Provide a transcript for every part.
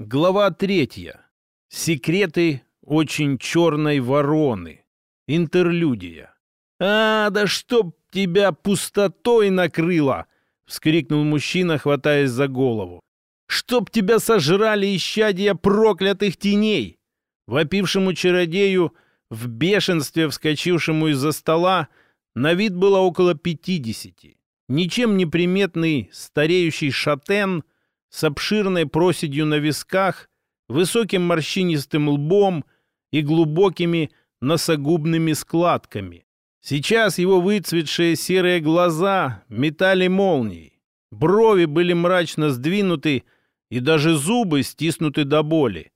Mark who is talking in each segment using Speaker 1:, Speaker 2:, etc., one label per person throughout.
Speaker 1: Глава третья. Секреты очень черной вороны. Интерлюдия. «А, да чтоб тебя пустотой накрыло!» — вскрикнул мужчина, хватаясь за голову. «Чтоб тебя сожрали исчадия проклятых теней!» Вопившему чародею, в бешенстве вскочившему из-за стола, на вид было около пятидесяти. Ничем не приметный стареющий шатен — с обширной проседью на висках, высоким морщинистым лбом и глубокими носогубными складками. Сейчас его выцветшие серые глаза метали молнией. Брови были мрачно сдвинуты, и даже зубы стиснуты до боли.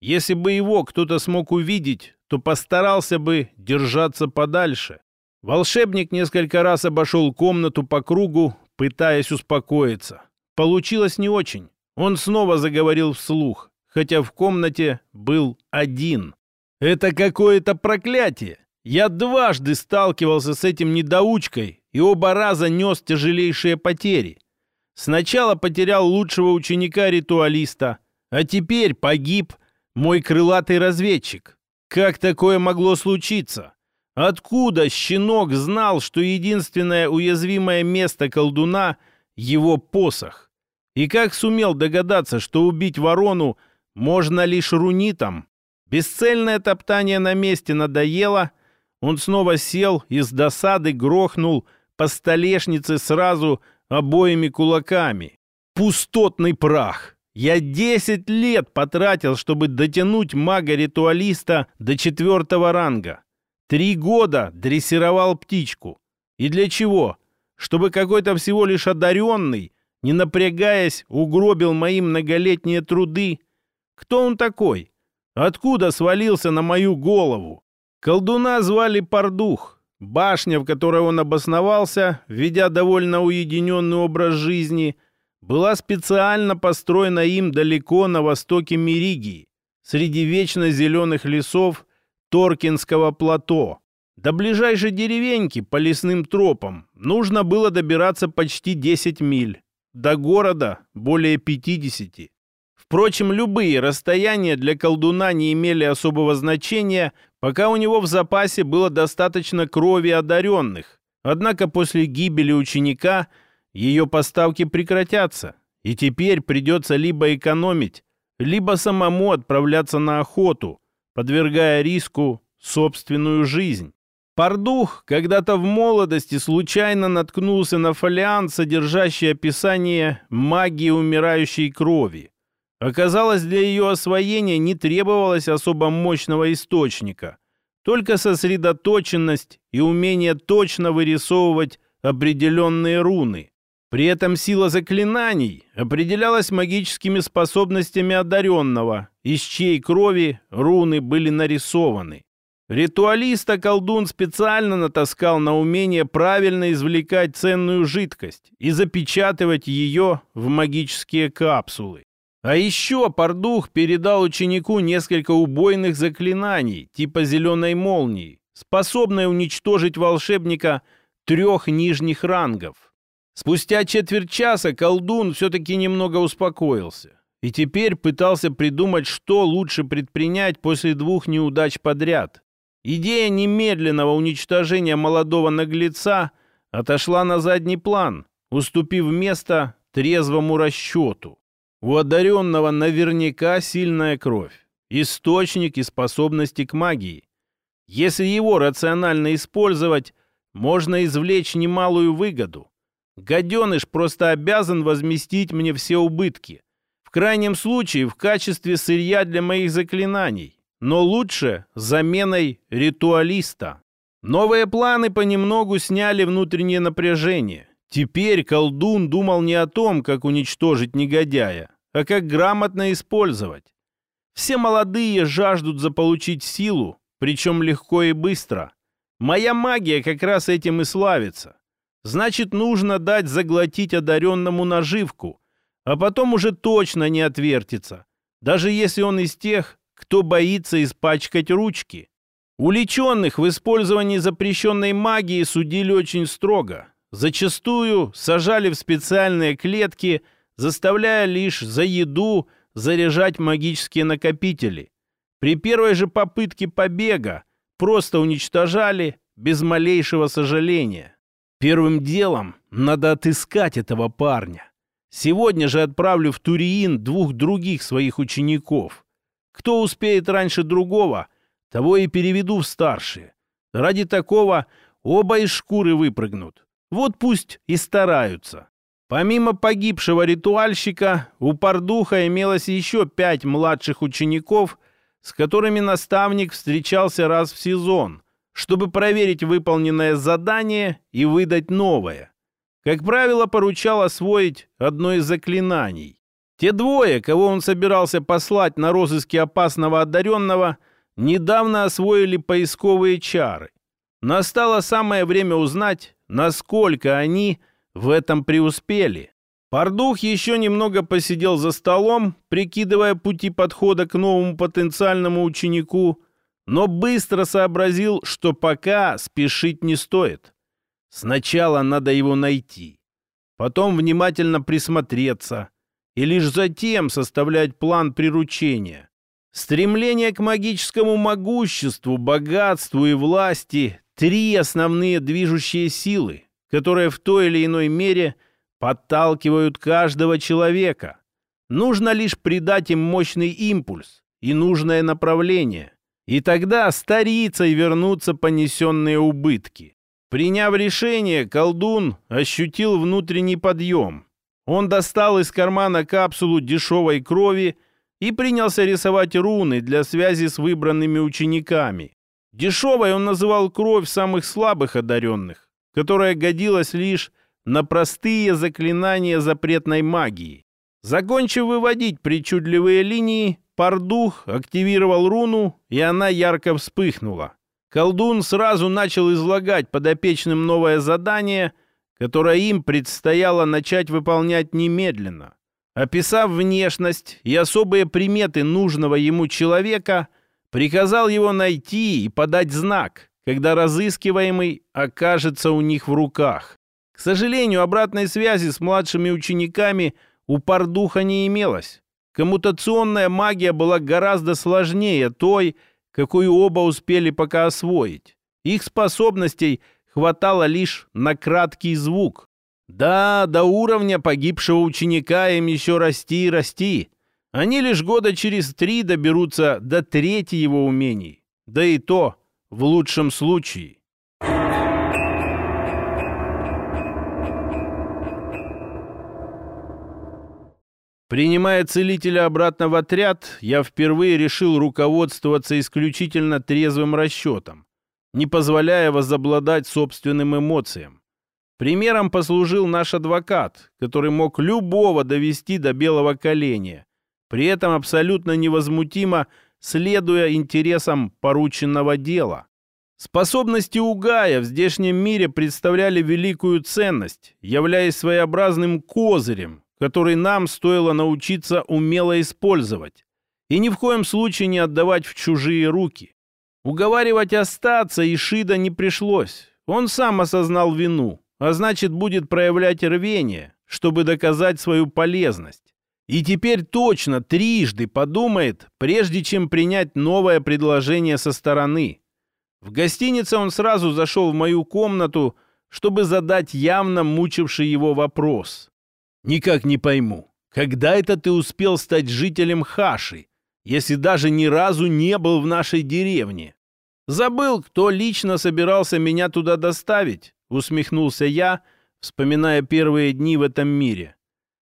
Speaker 1: Если бы его кто-то смог увидеть, то постарался бы держаться подальше. Волшебник несколько раз обошел комнату по кругу, пытаясь успокоиться. Получилось не очень. Он снова заговорил вслух, хотя в комнате был один. «Это какое-то проклятие! Я дважды сталкивался с этим недоучкой и оба раза нес тяжелейшие потери. Сначала потерял лучшего ученика-ритуалиста, а теперь погиб мой крылатый разведчик. Как такое могло случиться? Откуда щенок знал, что единственное уязвимое место колдуна — его посох? И как сумел догадаться, что убить ворону можно лишь рунитом? Бесцельное топтание на месте надоело. Он снова сел и с досады грохнул по столешнице сразу обоими кулаками. Пустотный прах! Я десять лет потратил, чтобы дотянуть мага-ритуалиста до четвертого ранга. Три года дрессировал птичку. И для чего? Чтобы какой-то всего лишь одаренный не напрягаясь, угробил мои многолетние труды. Кто он такой? Откуда свалился на мою голову? Колдуна звали Пардух. Башня, в которой он обосновался, ведя довольно уединенный образ жизни, была специально построена им далеко на востоке Меригии, среди вечно зеленых лесов Торкинского плато. До ближайшей деревеньки по лесным тропам нужно было добираться почти 10 миль до города более 50. Впрочем, любые расстояния для колдуна не имели особого значения, пока у него в запасе было достаточно крови одаренных. Однако после гибели ученика ее поставки прекратятся, и теперь придется либо экономить, либо самому отправляться на охоту, подвергая риску собственную жизнь. Пардух когда-то в молодости случайно наткнулся на фолиант, содержащий описание магии умирающей крови. Оказалось, для ее освоения не требовалось особо мощного источника, только сосредоточенность и умение точно вырисовывать определенные руны. При этом сила заклинаний определялась магическими способностями одаренного, из чьей крови руны были нарисованы. Ритуалиста колдун специально натаскал на умение правильно извлекать ценную жидкость и запечатывать ее в магические капсулы. А еще Пардух передал ученику несколько убойных заклинаний, типа зеленой молнии, способной уничтожить волшебника трех нижних рангов. Спустя четверть часа колдун все-таки немного успокоился и теперь пытался придумать, что лучше предпринять после двух неудач подряд. Идея немедленного уничтожения молодого наглеца отошла на задний план, уступив место трезвому расчету. У одаренного наверняка сильная кровь, источник и способности к магии. Если его рационально использовать, можно извлечь немалую выгоду. Гаденыш просто обязан возместить мне все убытки. В крайнем случае, в качестве сырья для моих заклинаний но лучше заменой ритуалиста. Новые планы понемногу сняли внутреннее напряжение. Теперь колдун думал не о том, как уничтожить негодяя, а как грамотно использовать. Все молодые жаждут заполучить силу, причем легко и быстро. Моя магия как раз этим и славится. Значит, нужно дать заглотить одаренному наживку, а потом уже точно не отвертится, даже если он из тех, кто боится испачкать ручки. Уличенных в использовании запрещенной магии судили очень строго. Зачастую сажали в специальные клетки, заставляя лишь за еду заряжать магические накопители. При первой же попытке побега просто уничтожали без малейшего сожаления. Первым делом надо отыскать этого парня. Сегодня же отправлю в Туриин двух других своих учеников. Кто успеет раньше другого, того и переведу в старшие. Ради такого оба из шкуры выпрыгнут. Вот пусть и стараются. Помимо погибшего ритуальщика, у Пардуха имелось еще пять младших учеников, с которыми наставник встречался раз в сезон, чтобы проверить выполненное задание и выдать новое. Как правило, поручал освоить одно из заклинаний. Те двое, кого он собирался послать на розыски опасного одаренного, недавно освоили поисковые чары. Настало самое время узнать, насколько они в этом преуспели. Пардух еще немного посидел за столом, прикидывая пути подхода к новому потенциальному ученику, но быстро сообразил, что пока спешить не стоит. Сначала надо его найти, потом внимательно присмотреться и лишь затем составлять план приручения. Стремление к магическому могуществу, богатству и власти – три основные движущие силы – которые в той или иной мере подталкивают каждого человека. Нужно лишь придать им мощный импульс и нужное направление. И тогда стариться и вернутся понесенные убытки. Приняв решение, колдун ощутил внутренний подъем. Он достал из кармана капсулу дешевой крови и принялся рисовать руны для связи с выбранными учениками. Дешевой он называл кровь самых слабых одаренных которая годилась лишь на простые заклинания запретной магии. Закончив выводить причудливые линии, Пардух активировал руну, и она ярко вспыхнула. Колдун сразу начал излагать подопечным новое задание, которое им предстояло начать выполнять немедленно. Описав внешность и особые приметы нужного ему человека, приказал его найти и подать знак, когда разыскиваемый окажется у них в руках. К сожалению, обратной связи с младшими учениками у Пардуха не имелось. Коммутационная магия была гораздо сложнее той, какую оба успели пока освоить. Их способностей хватало лишь на краткий звук. Да, до уровня погибшего ученика им еще расти и расти. Они лишь года через три доберутся до трети его умений. Да и то в лучшем случае. Принимая целителя обратно в отряд, я впервые решил руководствоваться исключительно трезвым расчетом, не позволяя возобладать собственным эмоциям. Примером послужил наш адвокат, который мог любого довести до белого коленя, при этом абсолютно невозмутимо следуя интересам порученного дела. Способности Угая в здешнем мире представляли великую ценность, являясь своеобразным козырем, который нам стоило научиться умело использовать и ни в коем случае не отдавать в чужие руки. Уговаривать остаться Ишида не пришлось. Он сам осознал вину, а значит будет проявлять рвение, чтобы доказать свою полезность. И теперь точно трижды подумает, прежде чем принять новое предложение со стороны. В гостинице он сразу зашел в мою комнату, чтобы задать явно мучивший его вопрос. «Никак не пойму, когда это ты успел стать жителем Хаши, если даже ни разу не был в нашей деревне?» «Забыл, кто лично собирался меня туда доставить?» — усмехнулся я, вспоминая первые дни в этом мире.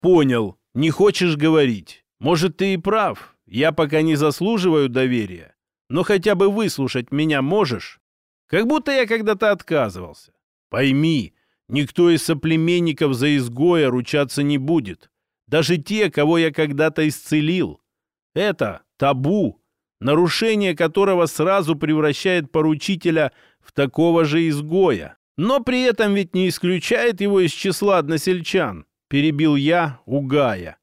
Speaker 1: «Понял», не хочешь говорить? Может, ты и прав. Я пока не заслуживаю доверия. Но хотя бы выслушать меня можешь? Как будто я когда-то отказывался. Пойми, никто из соплеменников за изгоя ручаться не будет. Даже те, кого я когда-то исцелил. Это табу, нарушение которого сразу превращает поручителя в такого же изгоя. Но при этом ведь не исключает его из числа односельчан перебил я, угая.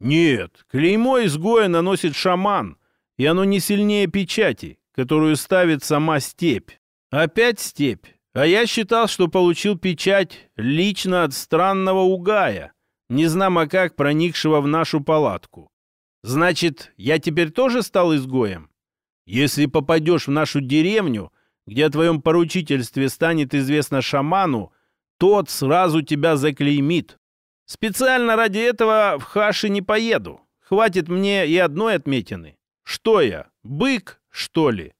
Speaker 1: Нет, клеймо изгоя наносит шаман, и оно не сильнее печати, которую ставит сама степь. Опять степь. А я считал, что получил печать лично от странного угая, незнамо как проникшего в нашу палатку. Значит, я теперь тоже стал изгоем? Если попадешь в нашу деревню, где о твоем поручительстве станет известно шаману, тот сразу тебя заклеймит. Специально ради этого в Хаши не поеду. Хватит мне и одной отметины. Что я, бык, что ли?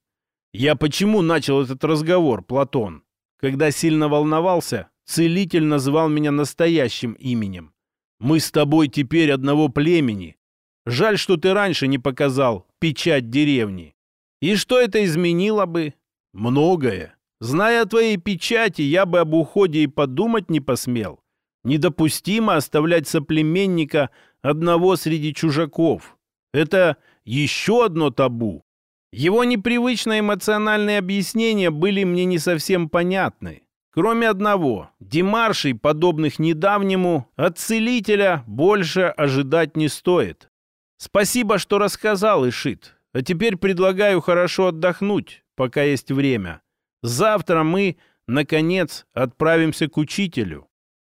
Speaker 1: Я почему начал этот разговор, Платон? Когда сильно волновался, целитель называл меня настоящим именем. Мы с тобой теперь одного племени. Жаль, что ты раньше не показал печать деревни. И что это изменило бы? Многое. Зная о твоей печати, я бы об уходе и подумать не посмел. Недопустимо оставлять соплеменника одного среди чужаков. Это еще одно табу. Его непривычные эмоциональные объяснения были мне не совсем понятны. Кроме одного, демаршей, подобных недавнему, от целителя больше ожидать не стоит. Спасибо, что рассказал, Ишит. А теперь предлагаю хорошо отдохнуть, пока есть время. Завтра мы, наконец, отправимся к учителю.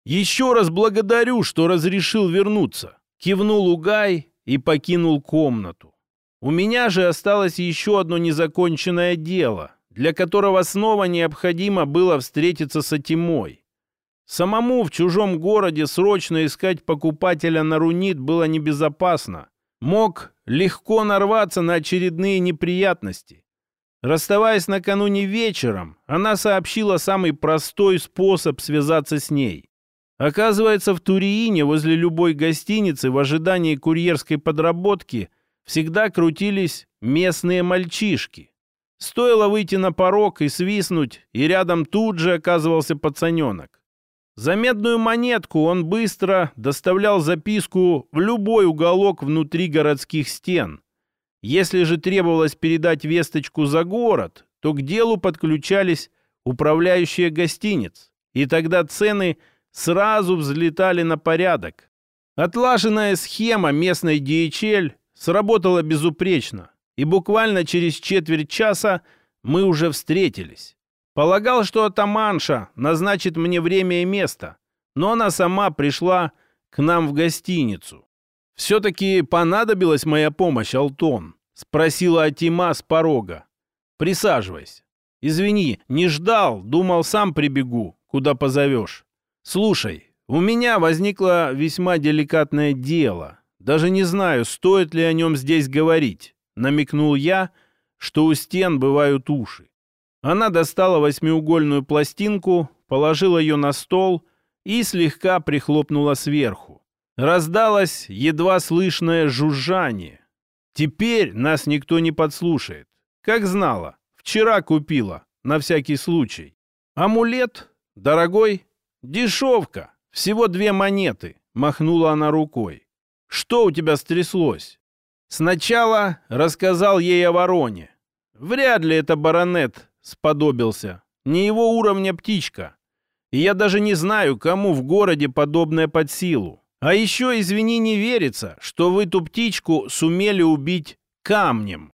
Speaker 1: Еще раз благодарю, что разрешил вернуться. Кивнул Угай и покинул комнату. У меня же осталось еще одно незаконченное дело, для которого снова необходимо было встретиться с Атимой. Самому в чужом городе срочно искать покупателя на рунит было небезопасно. Мог легко нарваться на очередные неприятности. Расставаясь накануне вечером, она сообщила самый простой способ связаться с ней. Оказывается, в Туриине возле любой гостиницы в ожидании курьерской подработки всегда крутились местные мальчишки. Стоило выйти на порог и свистнуть, и рядом тут же оказывался пацаненок. За медную монетку он быстро доставлял записку в любой уголок внутри городских стен. Если же требовалось передать весточку за город, то к делу подключались управляющие гостиниц, и тогда цены сразу взлетали на порядок. Отлаженная схема местной DHL сработала безупречно, и буквально через четверть часа мы уже встретились. Полагал, что атаманша назначит мне время и место, но она сама пришла к нам в гостиницу. «Все-таки понадобилась моя помощь, Алтон?» — спросила Атима с порога. «Присаживайся. Извини, не ждал, думал, сам прибегу, куда позовешь. Слушай, у меня возникло весьма деликатное дело. Даже не знаю, стоит ли о нем здесь говорить», — намекнул я, что у стен бывают уши. Она достала восьмиугольную пластинку, положила ее на стол и слегка прихлопнула сверху. Раздалось едва слышное жужжание. Теперь нас никто не подслушает. Как знала, вчера купила, на всякий случай. Амулет? Дорогой? Дешевка. Всего две монеты. Махнула она рукой. Что у тебя стряслось? Сначала рассказал ей о вороне. Вряд ли это баронет сподобился. Не его уровня птичка. И я даже не знаю, кому в городе подобное под силу. А еще, извини, не верится, что вы ту птичку сумели убить камнем.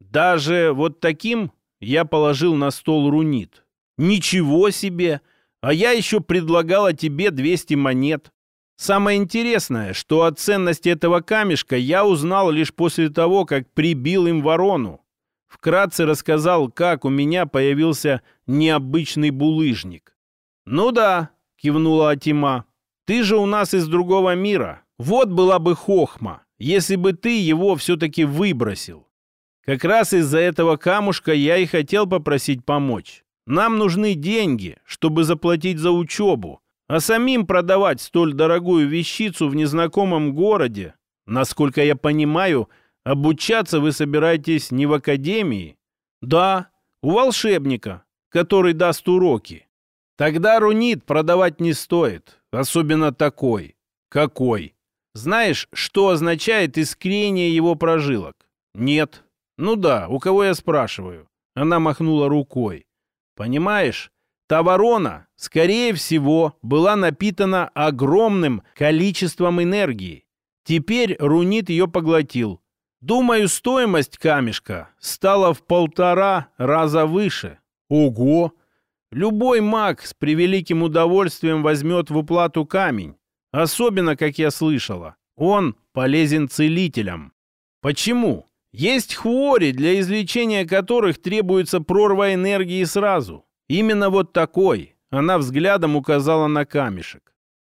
Speaker 1: Даже вот таким я положил на стол рунит. Ничего себе! А я еще предлагала тебе 200 монет. Самое интересное, что о ценности этого камешка я узнал лишь после того, как прибил им ворону. Вкратце рассказал, как у меня появился необычный булыжник. «Ну да», — кивнула Атима, — «ты же у нас из другого мира. Вот была бы хохма, если бы ты его все-таки выбросил. Как раз из-за этого камушка я и хотел попросить помочь. Нам нужны деньги, чтобы заплатить за учебу, а самим продавать столь дорогую вещицу в незнакомом городе, насколько я понимаю, — Обучаться вы собираетесь не в академии? Да, у волшебника, который даст уроки. Тогда рунит продавать не стоит, особенно такой. Какой? Знаешь, что означает искрение его прожилок? Нет. Ну да, у кого я спрашиваю? Она махнула рукой. Понимаешь, та ворона, скорее всего, была напитана огромным количеством энергии. Теперь рунит ее поглотил, Думаю, стоимость камешка стала в полтора раза выше. Ого! Любой маг с превеликим удовольствием возьмет в уплату камень. Особенно, как я слышала, он полезен целителям. Почему? Есть хвори, для излечения которых требуется прорва энергии сразу. Именно вот такой. Она взглядом указала на камешек.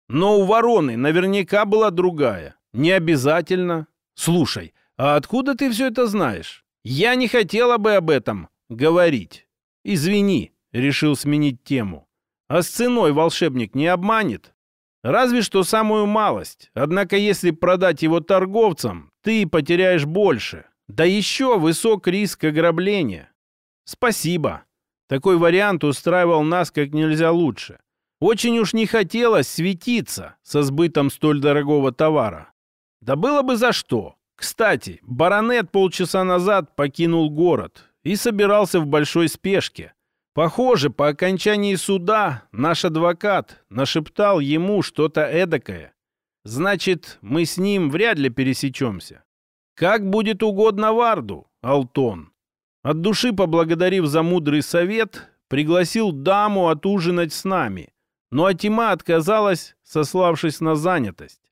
Speaker 1: Но у вороны наверняка была другая. Не обязательно. Слушай, а откуда ты все это знаешь? Я не хотела бы об этом говорить. Извини, решил сменить тему. А с ценой волшебник не обманет? Разве что самую малость. Однако если продать его торговцам, ты потеряешь больше. Да еще высок риск ограбления. Спасибо. Такой вариант устраивал нас как нельзя лучше. Очень уж не хотелось светиться со сбытом столь дорогого товара. Да было бы за что. Кстати, баронет полчаса назад покинул город и собирался в большой спешке. Похоже, по окончании суда наш адвокат нашептал ему что-то эдакое. Значит, мы с ним вряд ли пересечемся. Как будет угодно Варду, Алтон. От души поблагодарив за мудрый совет, пригласил даму отужинать с нами. Но Атима отказалась, сославшись на занятость.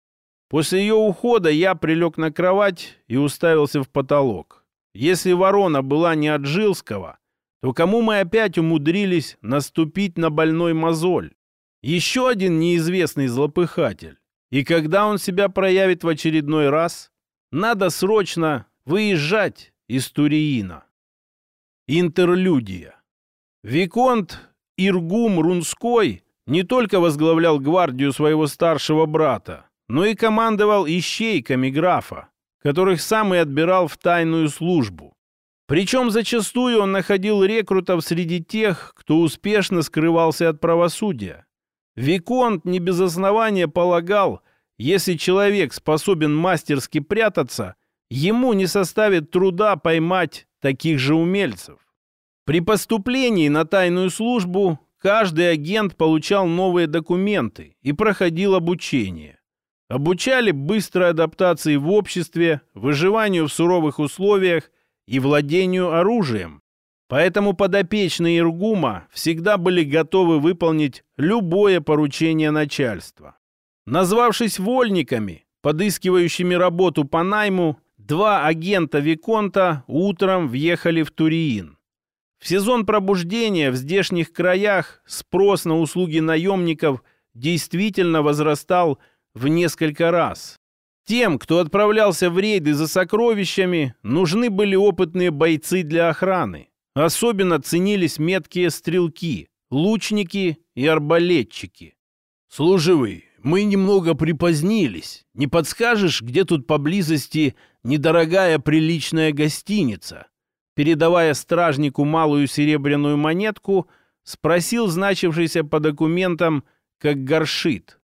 Speaker 1: После ее ухода я прилег на кровать и уставился в потолок. Если ворона была не от Жилского, то кому мы опять умудрились наступить на больной мозоль? Еще один неизвестный злопыхатель. И когда он себя проявит в очередной раз, надо срочно выезжать из Туриина. Интерлюдия. Виконт Иргум Рунской не только возглавлял гвардию своего старшего брата, но и командовал ищейками графа, которых сам и отбирал в тайную службу. Причем зачастую он находил рекрутов среди тех, кто успешно скрывался от правосудия. Виконт не без основания полагал, если человек способен мастерски прятаться, ему не составит труда поймать таких же умельцев. При поступлении на тайную службу каждый агент получал новые документы и проходил обучение. Обучали быстрой адаптации в обществе, выживанию в суровых условиях и владению оружием. Поэтому подопечные Иргума всегда были готовы выполнить любое поручение начальства. Назвавшись вольниками, подыскивающими работу по найму, два агента Виконта утром въехали в Туриин. В сезон пробуждения в здешних краях спрос на услуги наемников действительно возрастал в несколько раз. Тем, кто отправлялся в рейды за сокровищами, нужны были опытные бойцы для охраны. Особенно ценились меткие стрелки, лучники и арбалетчики. «Служивый, мы немного припозднились. Не подскажешь, где тут поблизости недорогая приличная гостиница?» Передавая стражнику малую серебряную монетку, спросил значившийся по документам, как горшит.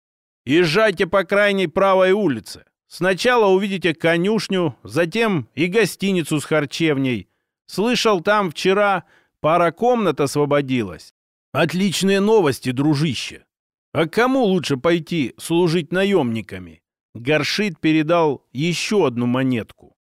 Speaker 1: «Езжайте по крайней правой улице. Сначала увидите конюшню, затем и гостиницу с харчевней. Слышал, там вчера пара комнат освободилась. Отличные новости, дружище. А кому лучше пойти служить наемниками? Горшит передал еще одну монетку.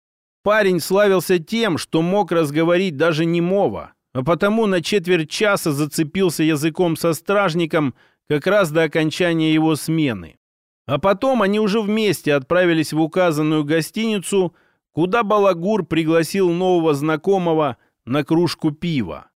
Speaker 1: Парень славился тем, что мог разговорить даже немого, а потому на четверть часа зацепился языком со стражником как раз до окончания его смены. А потом они уже вместе отправились в указанную гостиницу, куда Балагур пригласил нового знакомого на кружку пива.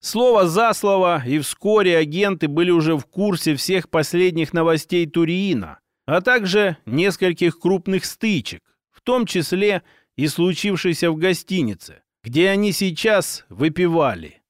Speaker 1: Слово за слово, и вскоре агенты были уже в курсе всех последних новостей Туриина, а также нескольких крупных стычек, в том числе и случившейся в гостинице, где они сейчас выпивали.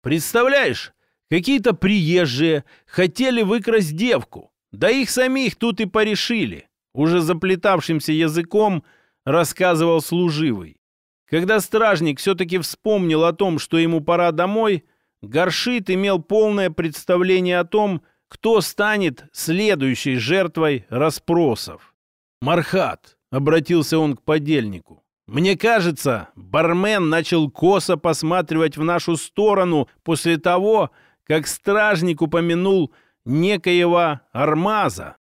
Speaker 1: Представляешь, какие-то приезжие хотели выкрасть девку, да их самих тут и порешили. Уже заплетавшимся языком рассказывал служивый. Когда стражник все-таки вспомнил о том, что ему пора домой, Горшит имел полное представление о том, кто станет следующей жертвой расспросов. «Мархат», — обратился он к подельнику, — «мне кажется, бармен начал косо посматривать в нашу сторону после того, как стражник упомянул некоего Армаза.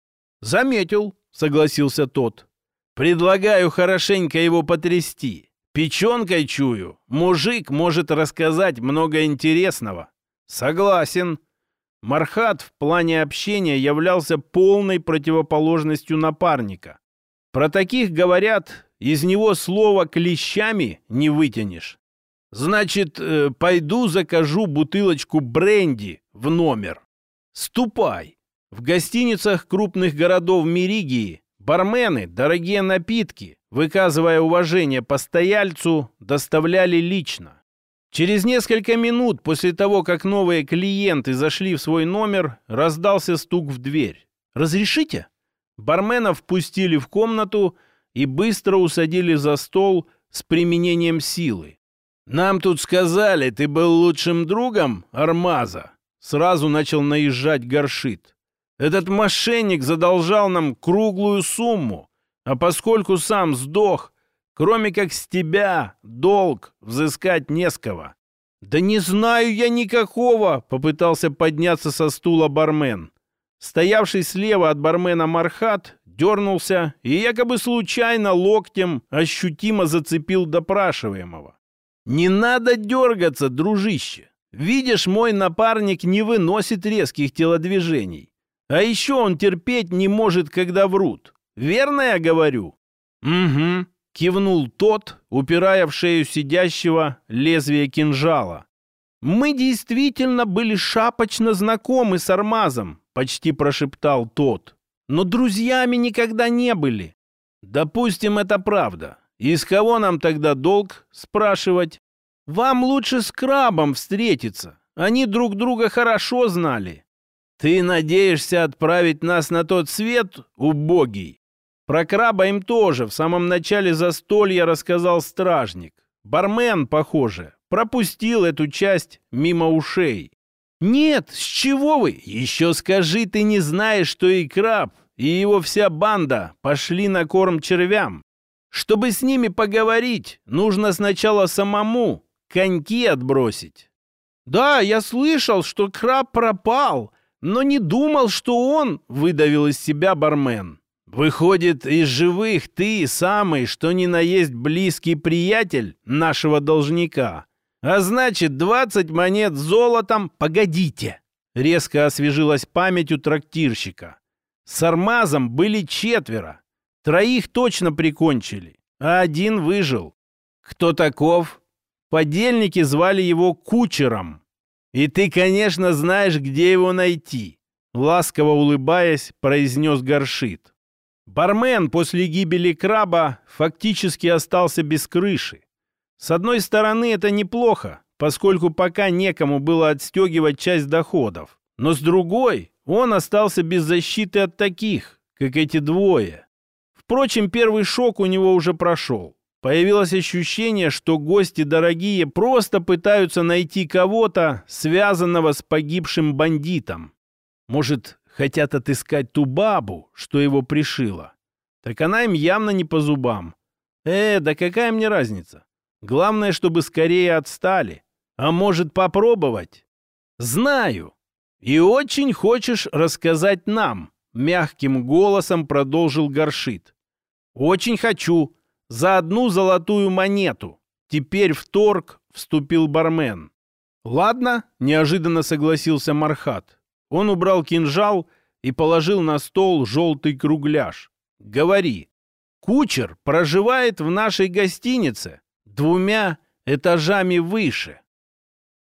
Speaker 1: «Заметил», — согласился тот. «Предлагаю хорошенько его потрясти. Печенкой чую. Мужик может рассказать много интересного». «Согласен». Мархат в плане общения являлся полной противоположностью напарника. Про таких говорят, из него слова клещами не вытянешь. Значит, э, пойду закажу бутылочку бренди в номер. Ступай. В гостиницах крупных городов Меригии бармены дорогие напитки, выказывая уважение постояльцу, доставляли лично. Через несколько минут после того, как новые клиенты зашли в свой номер, раздался стук в дверь. «Разрешите?» Бармена впустили в комнату и быстро усадили за стол с применением силы. «Нам тут сказали, ты был лучшим другом Армаза!» Сразу начал наезжать горшит. «Этот мошенник задолжал нам круглую сумму, а поскольку сам сдох, кроме как с тебя долг взыскать не с кого». «Да не знаю я никакого!» — попытался подняться со стула бармен. Стоявший слева от бармена Мархат дернулся и якобы случайно локтем ощутимо зацепил допрашиваемого. «Не надо дергаться, дружище. Видишь, мой напарник не выносит резких телодвижений. А еще он терпеть не может, когда врут. Верно я говорю?» «Угу», — кивнул тот, упирая в шею сидящего лезвие кинжала. «Мы действительно были шапочно знакомы с Армазом», — почти прошептал тот. «Но друзьями никогда не были». «Допустим, это правда. Из кого нам тогда долг спрашивать? Вам лучше с крабом встретиться. Они друг друга хорошо знали. Ты надеешься отправить нас на тот свет, убогий? Про краба им тоже в самом начале застолья рассказал стражник. Бармен, похоже, пропустил эту часть мимо ушей. «Нет, с чего вы? Еще скажи, ты не знаешь, что и краб, и его вся банда пошли на корм червям. Чтобы с ними поговорить, нужно сначала самому коньки отбросить. Да, я слышал, что краб пропал, но не думал, что он выдавил из себя бармен. Выходит, из живых ты самый, что ни на есть близкий приятель нашего должника. А значит, 20 монет золотом погодите. Резко освежилась память у трактирщика. С Армазом были четверо. Троих точно прикончили, а один выжил. Кто таков? Подельники звали его Кучером. И ты, конечно, знаешь, где его найти. Ласково улыбаясь, произнес Горшит. Бармен после гибели краба фактически остался без крыши. С одной стороны, это неплохо, поскольку пока некому было отстегивать часть доходов. Но с другой, он остался без защиты от таких, как эти двое. Впрочем, первый шок у него уже прошел. Появилось ощущение, что гости дорогие просто пытаются найти кого-то, связанного с погибшим бандитом. Может, хотят отыскать ту бабу, что его пришила. Так она им явно не по зубам. Э, да какая мне разница? Главное, чтобы скорее отстали. А может, попробовать? Знаю. И очень хочешь рассказать нам, мягким голосом продолжил Горшит. «Очень хочу. За одну золотую монету». Теперь в торг вступил бармен. «Ладно», — неожиданно согласился Мархат. Он убрал кинжал и положил на стол желтый кругляш. «Говори, кучер проживает в нашей гостинице двумя этажами выше».